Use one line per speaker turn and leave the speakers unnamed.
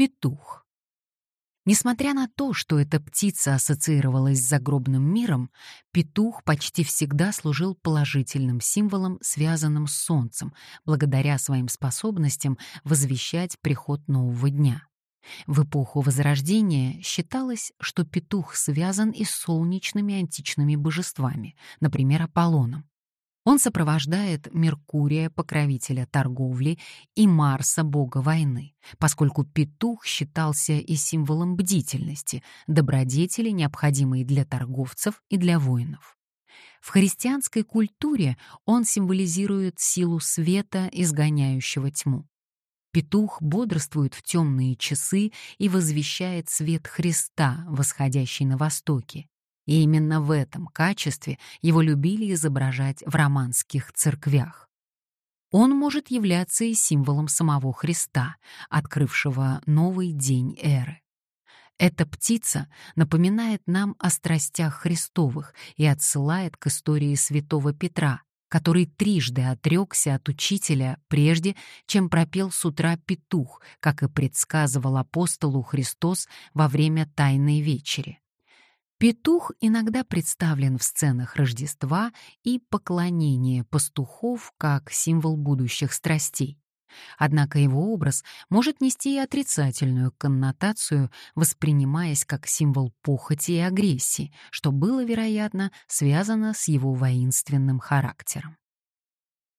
Петух. Несмотря на то, что эта птица ассоциировалась с загробным миром, петух почти всегда служил положительным символом, связанным с солнцем, благодаря своим способностям возвещать приход нового дня. В эпоху Возрождения считалось, что петух связан и с солнечными античными божествами, например, Аполлоном. Он сопровождает Меркурия, покровителя торговли, и Марса, бога войны, поскольку петух считался и символом бдительности, добродетели, необходимой для торговцев и для воинов. В христианской культуре он символизирует силу света, изгоняющего тьму. Петух бодрствует в темные часы и возвещает свет Христа, восходящий на востоке. И именно в этом качестве его любили изображать в романских церквях. Он может являться и символом самого Христа, открывшего новый день эры. Эта птица напоминает нам о страстях Христовых и отсылает к истории святого Петра, который трижды отрекся от учителя, прежде чем пропел с утра петух, как и предсказывал апостолу Христос во время Тайной вечери. Петух иногда представлен в сценах Рождества и поклонения пастухов как символ будущих страстей. Однако его образ может нести и отрицательную коннотацию, воспринимаясь как символ похоти и агрессии, что было, вероятно, связано с его воинственным характером.